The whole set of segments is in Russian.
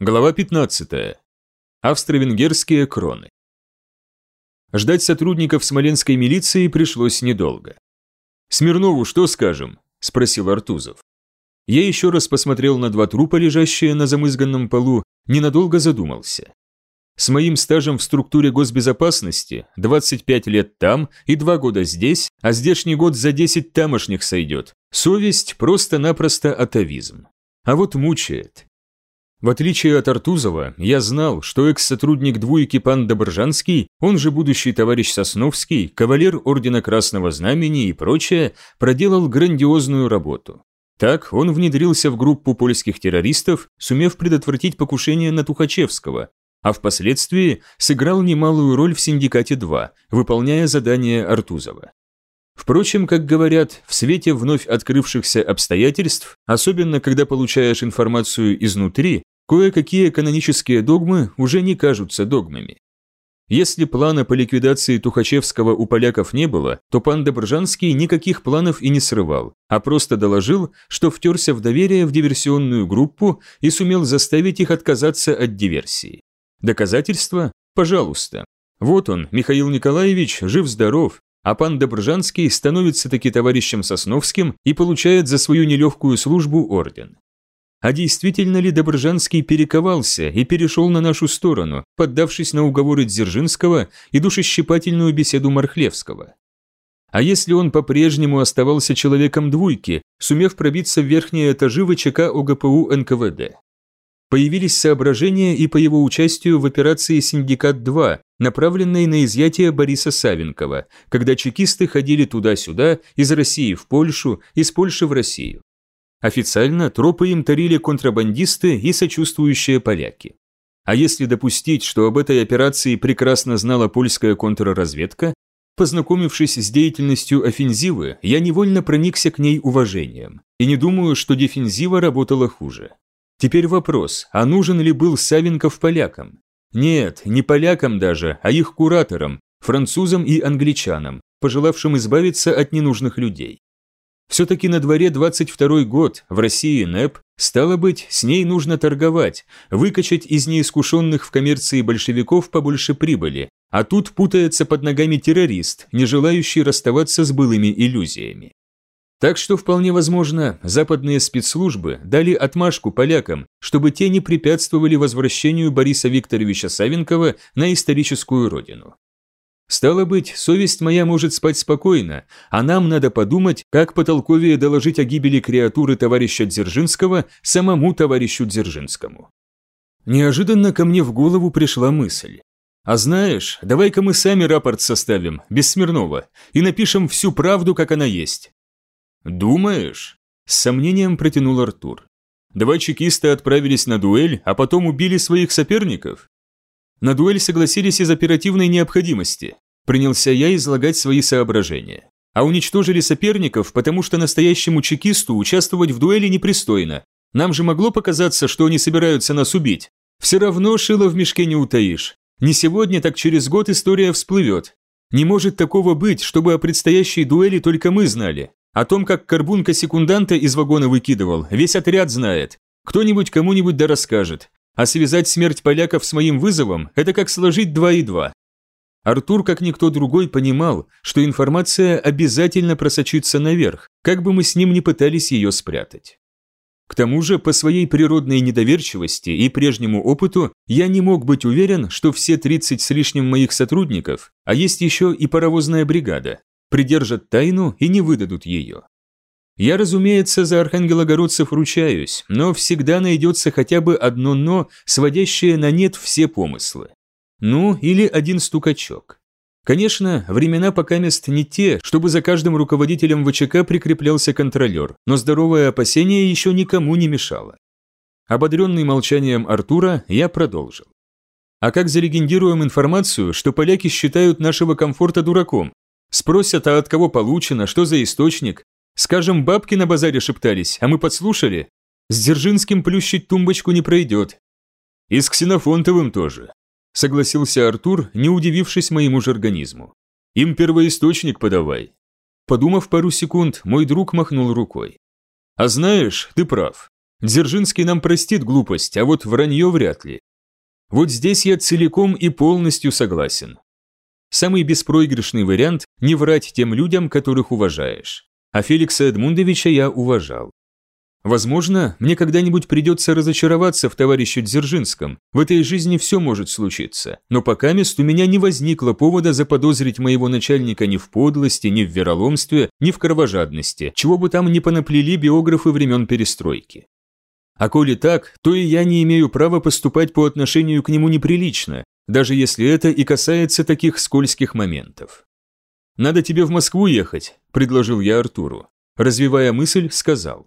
Глава 15. Австро-венгерские кроны. Ждать сотрудников смоленской милиции пришлось недолго. «Смирнову что скажем?» – спросил Артузов. Я еще раз посмотрел на два трупа, лежащие на замызганном полу, ненадолго задумался. С моим стажем в структуре госбезопасности 25 лет там и 2 года здесь, а здешний год за 10 тамошних сойдет. Совесть просто-напросто атовизм. А вот мучает. В отличие от Артузова, я знал, что экс-сотрудник двуйки пан Добржанский, он же будущий товарищ Сосновский, кавалер Ордена Красного Знамени и прочее, проделал грандиозную работу. Так он внедрился в группу польских террористов, сумев предотвратить покушение на Тухачевского, а впоследствии сыграл немалую роль в «Синдикате-2», выполняя задание Артузова. Впрочем, как говорят, в свете вновь открывшихся обстоятельств, особенно когда получаешь информацию изнутри, кое-какие канонические догмы уже не кажутся догмами. Если плана по ликвидации Тухачевского у поляков не было, то пан Добржанский никаких планов и не срывал, а просто доложил, что втерся в доверие в диверсионную группу и сумел заставить их отказаться от диверсии. Доказательства? Пожалуйста. Вот он, Михаил Николаевич, жив-здоров, а пан Добржанский становится таки товарищем Сосновским и получает за свою нелегкую службу орден. А действительно ли Добржанский перековался и перешел на нашу сторону, поддавшись на уговоры Дзержинского и душещипательную беседу Мархлевского? А если он по-прежнему оставался человеком двойки, сумев пробиться в верхние этажи ВЧК ОГПУ НКВД? Появились соображения и по его участию в операции «Синдикат-2», направленной на изъятие Бориса Савенкова, когда чекисты ходили туда-сюда, из России в Польшу, из Польши в Россию. Официально тропы им торили контрабандисты и сочувствующие поляки. А если допустить, что об этой операции прекрасно знала польская контрразведка, познакомившись с деятельностью офензивы, я невольно проникся к ней уважением, и не думаю, что дефензива работала хуже. Теперь вопрос, а нужен ли был Савенков полякам? Нет, не полякам даже, а их кураторам, французам и англичанам, пожелавшим избавиться от ненужных людей. Все-таки на дворе 22 год, в России НЭП, стало быть, с ней нужно торговать, выкачать из неискушенных в коммерции большевиков побольше прибыли, а тут путается под ногами террорист, не желающий расставаться с былыми иллюзиями. Так что вполне возможно, западные спецслужбы дали отмашку полякам, чтобы те не препятствовали возвращению Бориса Викторовича Савенкова на историческую родину. Стало быть, совесть моя может спать спокойно, а нам надо подумать, как потолковее доложить о гибели креатуры товарища Дзержинского самому товарищу Дзержинскому. Неожиданно ко мне в голову пришла мысль. А знаешь, давай-ка мы сами рапорт составим, без Смирнова, и напишем всю правду, как она есть. «Думаешь?» – с сомнением протянул Артур. «Два чекиста отправились на дуэль, а потом убили своих соперников?» На дуэль согласились из оперативной необходимости. Принялся я излагать свои соображения. А уничтожили соперников, потому что настоящему чекисту участвовать в дуэли непристойно. Нам же могло показаться, что они собираются нас убить. Все равно шило в мешке не утаишь. Не сегодня, так через год история всплывет. Не может такого быть, чтобы о предстоящей дуэли только мы знали. О том, как Карбунка секунданта из вагона выкидывал, весь отряд знает. Кто-нибудь кому-нибудь да расскажет. А связать смерть поляков с моим вызовом – это как сложить два и два. Артур, как никто другой, понимал, что информация обязательно просочится наверх, как бы мы с ним ни пытались ее спрятать. К тому же, по своей природной недоверчивости и прежнему опыту, я не мог быть уверен, что все 30 с лишним моих сотрудников, а есть еще и паровозная бригада, придержат тайну и не выдадут ее. Я, разумеется, за архангелогородцев ручаюсь, но всегда найдется хотя бы одно «но», сводящее на нет все помыслы. Ну, или один стукачок. Конечно, времена пока мест не те, чтобы за каждым руководителем ВЧК прикреплялся контролер, но здоровое опасение еще никому не мешало. Ободренный молчанием Артура, я продолжил. А как залегендируем информацию, что поляки считают нашего комфорта дураком, Спросят, а от кого получено, что за источник. Скажем, бабки на базаре шептались, а мы подслушали. С Дзержинским плющить тумбочку не пройдет. И с Ксенофонтовым тоже. Согласился Артур, не удивившись моему жаргонизму. Им первоисточник подавай. Подумав пару секунд, мой друг махнул рукой. А знаешь, ты прав. Дзержинский нам простит глупость, а вот вранье вряд ли. Вот здесь я целиком и полностью согласен. Самый беспроигрышный вариант – не врать тем людям, которых уважаешь. А Феликса Эдмундовича я уважал. Возможно, мне когда-нибудь придется разочароваться в товарище Дзержинском. В этой жизни все может случиться. Но пока мест у меня не возникло повода заподозрить моего начальника ни в подлости, ни в вероломстве, ни в кровожадности, чего бы там ни понаплели биографы времен перестройки. А коли так, то и я не имею права поступать по отношению к нему неприлично, даже если это и касается таких скользких моментов. «Надо тебе в Москву ехать», – предложил я Артуру. Развивая мысль, сказал.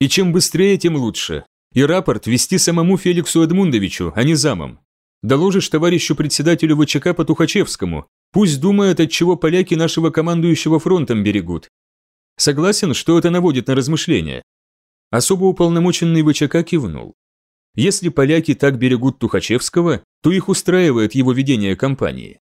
«И чем быстрее, тем лучше. И рапорт вести самому Феликсу Эдмундовичу, а не замам. Доложишь товарищу председателю ВЧК по Тухачевскому. Пусть думает, от чего поляки нашего командующего фронтом берегут. Согласен, что это наводит на размышления. Особо уполномоченный ВЧК кивнул. Если поляки так берегут Тухачевского, то их устраивает его ведение кампании.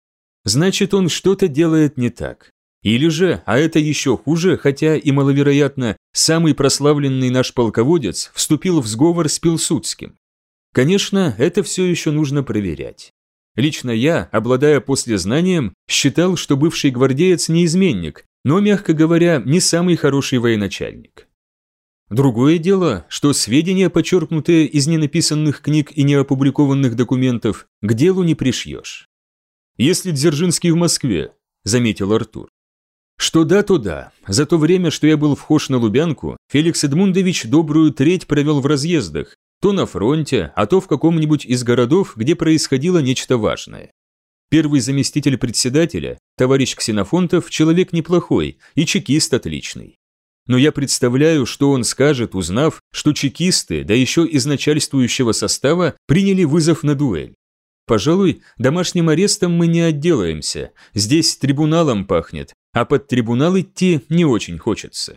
Значит, он что-то делает не так. Или же, а это еще хуже, хотя и маловероятно, самый прославленный наш полководец вступил в сговор с Пилсудским. Конечно, это все еще нужно проверять. Лично я, обладая послезнанием, считал, что бывший гвардеец не изменник, но, мягко говоря, не самый хороший военачальник. Другое дело, что сведения, почерпнутые из ненаписанных книг и неопубликованных документов, к делу не пришьешь. «Если Дзержинский в Москве», – заметил Артур. Что да, то да. За то время, что я был вхож на Лубянку, Феликс Эдмундович добрую треть провел в разъездах, то на фронте, а то в каком-нибудь из городов, где происходило нечто важное. Первый заместитель председателя, товарищ Ксенофонтов, человек неплохой и чекист отличный но я представляю, что он скажет, узнав, что чекисты, да еще из начальствующего состава, приняли вызов на дуэль. Пожалуй, домашним арестом мы не отделаемся, здесь трибуналом пахнет, а под трибунал идти не очень хочется.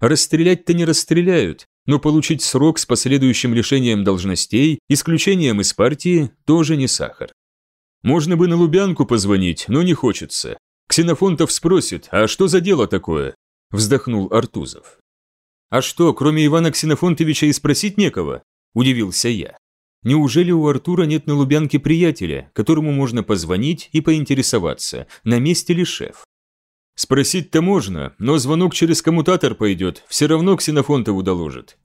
Расстрелять-то не расстреляют, но получить срок с последующим лишением должностей, исключением из партии, тоже не сахар. Можно бы на Лубянку позвонить, но не хочется. Ксенофонтов спросит, а что за дело такое? – вздохнул Артузов. «А что, кроме Ивана Ксенофонтовича и спросить некого?» – удивился я. «Неужели у Артура нет на Лубянке приятеля, которому можно позвонить и поинтересоваться, на месте ли шеф?» «Спросить-то можно, но звонок через коммутатор пойдет, все равно Ксенофонтову доложит».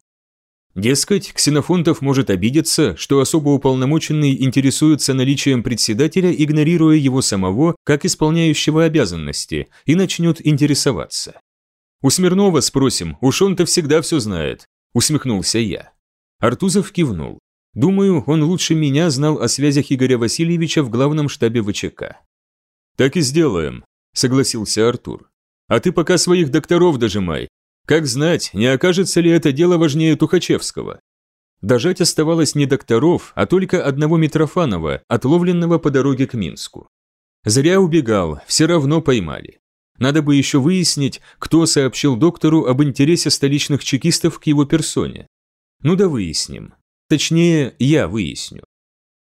Дескать, Ксенофонтов может обидеться, что особо уполномоченный интересуется наличием председателя, игнорируя его самого, как исполняющего обязанности, и начнет интересоваться. «У Смирнова спросим, уж он-то всегда все знает», – усмехнулся я. Артузов кивнул. Думаю, он лучше меня знал о связях Игоря Васильевича в главном штабе ВЧК. «Так и сделаем», – согласился Артур. «А ты пока своих докторов дожимай. Как знать, не окажется ли это дело важнее Тухачевского?» Дожать оставалось не докторов, а только одного Митрофанова, отловленного по дороге к Минску. Зря убегал, все равно поймали. Надо бы еще выяснить, кто сообщил доктору об интересе столичных чекистов к его персоне. Ну да выясним. Точнее, я выясню.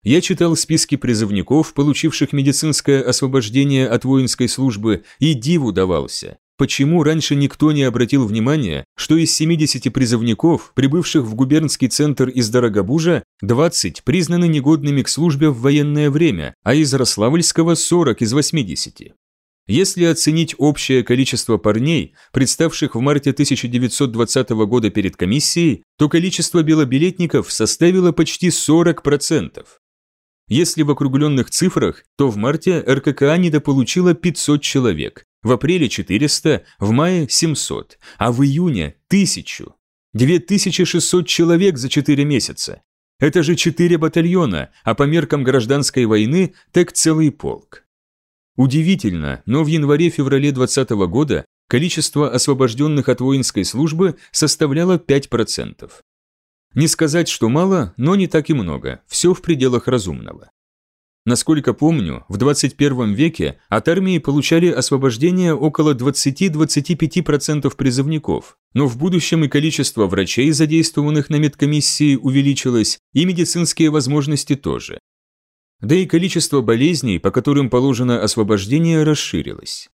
Я читал списки призывников, получивших медицинское освобождение от воинской службы, и диву давался. Почему раньше никто не обратил внимания, что из 70 призывников, прибывших в губернский центр из Дорогобужа, 20 признаны негодными к службе в военное время, а из Рославльского 40 из 80? Если оценить общее количество парней, представших в марте 1920 года перед комиссией, то количество белобилетников составило почти 40%. Если в округленных цифрах, то в марте РККА недополучила 500 человек, в апреле 400, в мае 700, а в июне 1000. 2600 человек за 4 месяца. Это же 4 батальона, а по меркам гражданской войны так целый полк. Удивительно, но в январе-феврале 2020 года количество освобожденных от воинской службы составляло 5%. Не сказать, что мало, но не так и много, все в пределах разумного. Насколько помню, в 21 веке от армии получали освобождение около 20-25% призывников, но в будущем и количество врачей, задействованных на медкомиссии, увеличилось, и медицинские возможности тоже да и количество болезней, по которым положено освобождение, расширилось.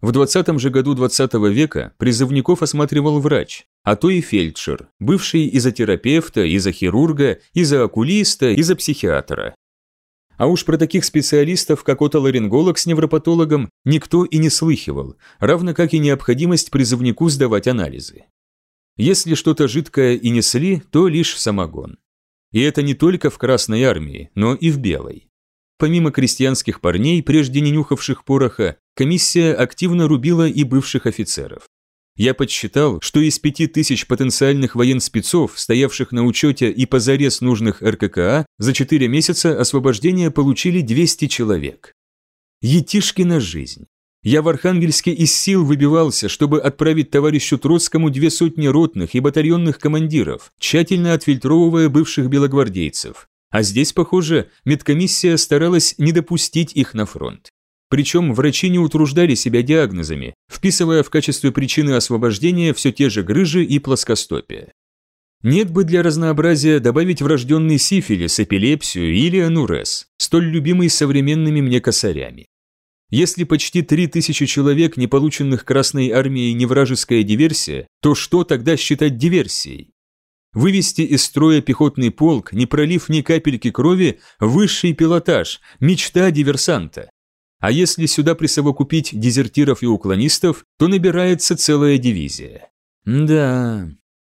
В 20 же году 20 -го века призывников осматривал врач, а то и фельдшер, бывший изотерапевта, изохирурга, изоокулиста, изопсихиатра. А уж про таких специалистов, как отоларинголог с невропатологом, никто и не слыхивал, равно как и необходимость призывнику сдавать анализы. Если что-то жидкое и несли, то лишь самогон. И это не только в Красной армии, но и в Белой. Помимо крестьянских парней, прежде не нюхавших пороха, комиссия активно рубила и бывших офицеров. Я подсчитал, что из пяти тысяч потенциальных военспецов, стоявших на учете и позарез нужных РККА, за четыре месяца освобождения получили 200 человек. Етишкина жизнь. Я в Архангельске из сил выбивался, чтобы отправить товарищу Троцкому две сотни ротных и батальонных командиров, тщательно отфильтровывая бывших белогвардейцев. А здесь, похоже, медкомиссия старалась не допустить их на фронт. Причем врачи не утруждали себя диагнозами, вписывая в качестве причины освобождения все те же грыжи и плоскостопия. Нет бы для разнообразия добавить врожденный сифилис, эпилепсию или анурез, столь любимый современными мне косарями. Если почти 3000 человек, не полученных Красной Армией невражеская диверсия, то что тогда считать диверсией? Вывести из строя пехотный полк, не пролив ни капельки крови, высший пилотаж, мечта диверсанта. А если сюда присовокупить дезертиров и уклонистов, то набирается целая дивизия. Да.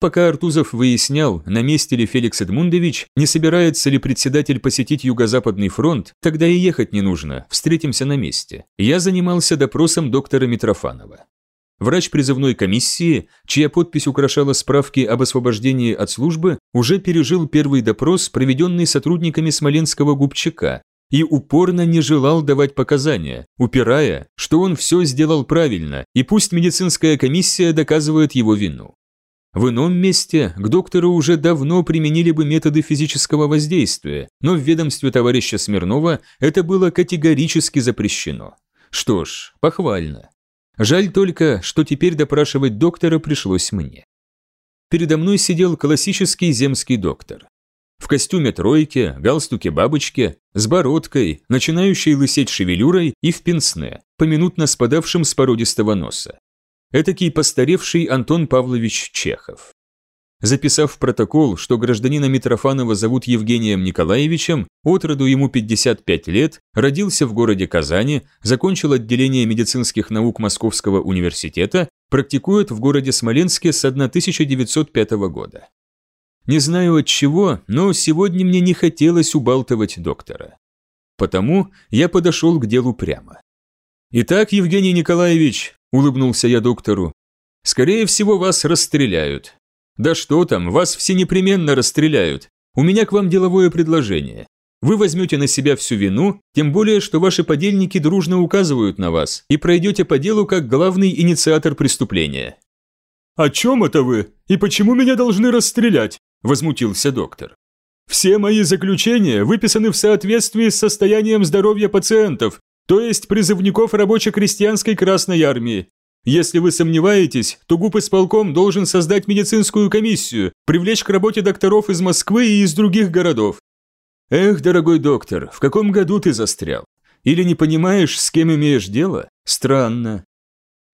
Пока Артузов выяснял, на месте ли Феликс Эдмундович, не собирается ли председатель посетить Юго-Западный фронт, тогда и ехать не нужно, встретимся на месте. Я занимался допросом доктора Митрофанова. Врач призывной комиссии, чья подпись украшала справки об освобождении от службы, уже пережил первый допрос, проведенный сотрудниками Смоленского губчака, и упорно не желал давать показания, упирая, что он все сделал правильно, и пусть медицинская комиссия доказывает его вину. В ином месте к доктору уже давно применили бы методы физического воздействия, но в ведомстве товарища Смирнова это было категорически запрещено. Что ж, похвально. Жаль только, что теперь допрашивать доктора пришлось мне. Передо мной сидел классический земский доктор. В костюме тройки, галстуке бабочки, с бородкой, начинающей лысеть шевелюрой и в пенсне, поминутно спадавшим с породистого носа. Этакий постаревший Антон Павлович Чехов. Записав в протокол, что гражданина Митрофанова зовут Евгением Николаевичем, от роду ему 55 лет, родился в городе Казани, закончил отделение медицинских наук Московского университета, практикует в городе Смоленске с 1905 года. Не знаю от чего, но сегодня мне не хотелось убалтывать доктора. Потому я подошел к делу прямо. «Итак, Евгений Николаевич», – улыбнулся я доктору, – «скорее всего, вас расстреляют». «Да что там, вас все непременно расстреляют. У меня к вам деловое предложение. Вы возьмете на себя всю вину, тем более, что ваши подельники дружно указывают на вас, и пройдете по делу как главный инициатор преступления». «О чем это вы? И почему меня должны расстрелять?» – возмутился доктор. «Все мои заключения выписаны в соответствии с состоянием здоровья пациентов, то есть призывников рабоче-крестьянской Красной Армии. Если вы сомневаетесь, то ГУП исполком должен создать медицинскую комиссию, привлечь к работе докторов из Москвы и из других городов. Эх, дорогой доктор, в каком году ты застрял? Или не понимаешь, с кем имеешь дело? Странно.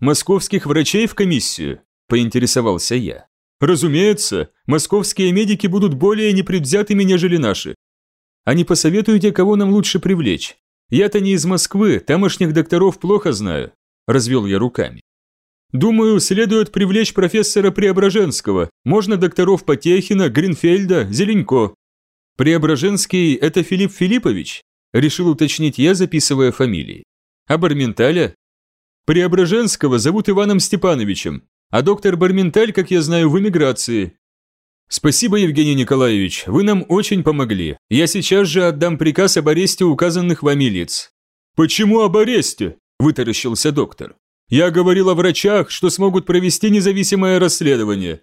Московских врачей в комиссию? Поинтересовался я. Разумеется, московские медики будут более непредвзятыми, нежели наши. А не посоветуете, кого нам лучше привлечь? Я-то не из Москвы, тамошних докторов плохо знаю. Развел я руками. Думаю, следует привлечь профессора Преображенского, можно докторов Потехина, Гринфельда, Зеленько. Преображенский – это Филипп Филиппович? Решил уточнить я, записывая фамилии. А Барменталя? Преображенского зовут Иваном Степановичем, а доктор Барменталь, как я знаю, в эмиграции. Спасибо, Евгений Николаевич, вы нам очень помогли. Я сейчас же отдам приказ об аресте указанных вами лиц. Почему об аресте? Вытаращился доктор. Я говорил о врачах, что смогут провести независимое расследование.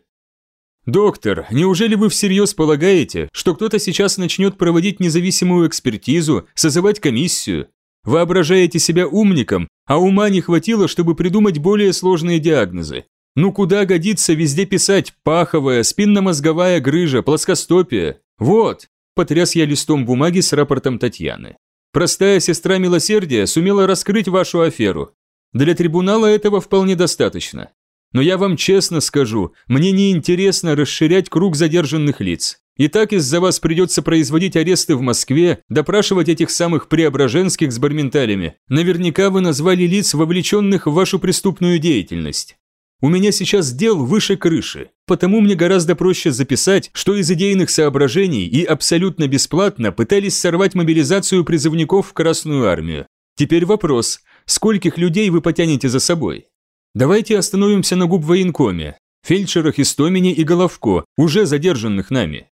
Доктор, неужели вы всерьез полагаете, что кто-то сейчас начнет проводить независимую экспертизу, созывать комиссию? Воображаете себя умником, а ума не хватило, чтобы придумать более сложные диагнозы. Ну куда годится везде писать паховая, спинномозговая грыжа, плоскостопие? Вот, потряс я листом бумаги с рапортом Татьяны. Простая сестра милосердия сумела раскрыть вашу аферу. Для трибунала этого вполне достаточно. Но я вам честно скажу, мне не интересно расширять круг задержанных лиц. И так из-за вас придется производить аресты в Москве, допрашивать этих самых преображенских с барменталями. Наверняка вы назвали лиц, вовлеченных в вашу преступную деятельность. У меня сейчас дел выше крыши, потому мне гораздо проще записать, что из идейных соображений и абсолютно бесплатно пытались сорвать мобилизацию призывников в Красную Армию. Теперь вопрос, скольких людей вы потянете за собой? Давайте остановимся на губ военкоме, фельдшерах Истомине и Головко, уже задержанных нами.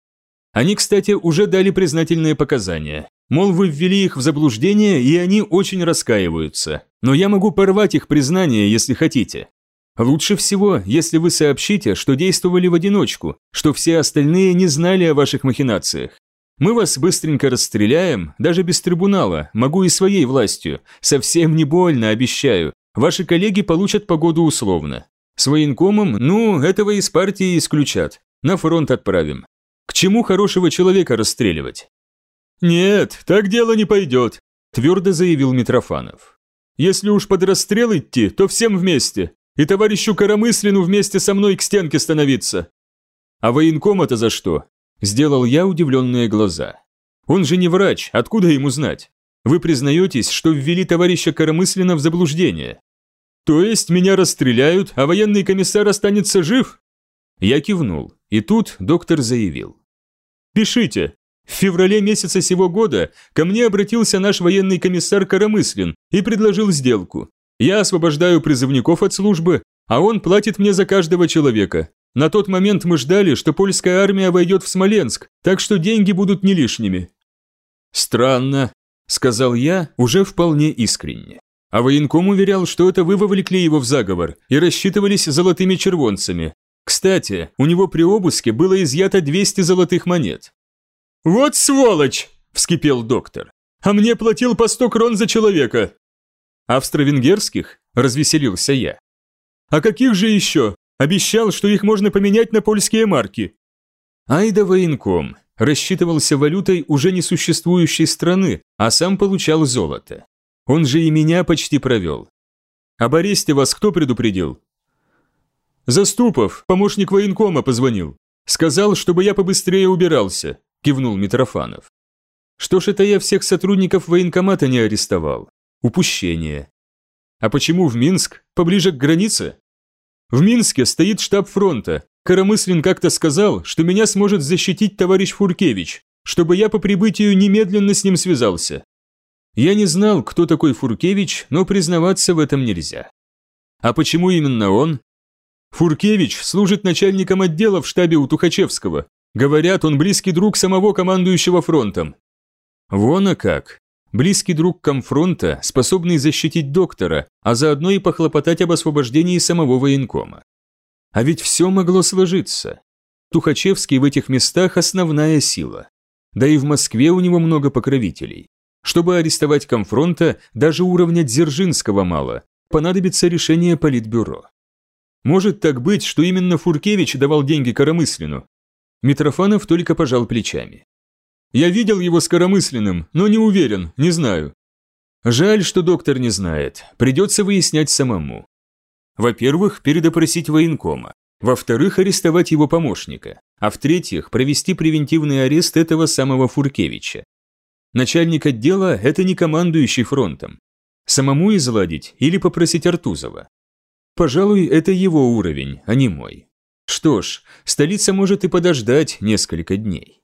Они, кстати, уже дали признательные показания. Мол, вы ввели их в заблуждение, и они очень раскаиваются. Но я могу порвать их признание, если хотите. Лучше всего, если вы сообщите, что действовали в одиночку, что все остальные не знали о ваших махинациях. Мы вас быстренько расстреляем, даже без трибунала, могу и своей властью. Совсем не больно, обещаю. Ваши коллеги получат погоду условно. С военкомом, ну, этого из партии исключат. На фронт отправим. К чему хорошего человека расстреливать? Нет, так дело не пойдет, твердо заявил Митрофанов. Если уж под расстрел идти, то всем вместе. И товарищу Коромыслину вместе со мной к стенке становиться. А военком-то за что? Сделал я удивленные глаза. Он же не врач, откуда ему знать? Вы признаетесь, что ввели товарища Коромыслина в заблуждение? То есть меня расстреляют, а военный комиссар останется жив? Я кивнул, и тут доктор заявил. «Пишите. В феврале месяца сего года ко мне обратился наш военный комиссар Коромыслин и предложил сделку. Я освобождаю призывников от службы, а он платит мне за каждого человека. На тот момент мы ждали, что польская армия войдет в Смоленск, так что деньги будут не лишними». «Странно», – сказал я уже вполне искренне. А военком уверял, что это вы вовлекли его в заговор и рассчитывались золотыми червонцами. Кстати, у него при обыске было изъято 200 золотых монет. «Вот сволочь!» – вскипел доктор. «А мне платил по 100 крон за человека!» «Австро-венгерских?» – развеселился я. «А каких же еще? Обещал, что их можно поменять на польские марки». Ай да военком. Рассчитывался валютой уже несуществующей страны, а сам получал золото. Он же и меня почти провел. Об аресте вас кто предупредил? Заступов, помощник военкома, позвонил. Сказал, чтобы я побыстрее убирался, кивнул Митрофанов. Что ж это я всех сотрудников военкомата не арестовал? Упущение. А почему в Минск? Поближе к границе? В Минске стоит штаб фронта. Коромыслин как-то сказал, что меня сможет защитить товарищ Фуркевич, чтобы я по прибытию немедленно с ним связался. Я не знал, кто такой Фуркевич, но признаваться в этом нельзя. А почему именно он? Фуркевич служит начальником отдела в штабе у Тухачевского. Говорят, он близкий друг самого командующего фронтом. Вон а как. Близкий друг комфронта, способный защитить доктора, а заодно и похлопотать об освобождении самого военкома. А ведь все могло сложиться. Тухачевский в этих местах основная сила. Да и в Москве у него много покровителей. Чтобы арестовать Комфронта, даже уровня Дзержинского мало. Понадобится решение Политбюро. Может так быть, что именно Фуркевич давал деньги Коромыслину? Митрофанов только пожал плечами. Я видел его с Коромысленным, но не уверен, не знаю. Жаль, что доктор не знает, придется выяснять самому. Во-первых, передопросить военкома. Во-вторых, арестовать его помощника. А в-третьих, провести превентивный арест этого самого Фуркевича. Начальник отдела – это не командующий фронтом. Самому изладить или попросить Артузова. Пожалуй, это его уровень, а не мой. Что ж, столица может и подождать несколько дней.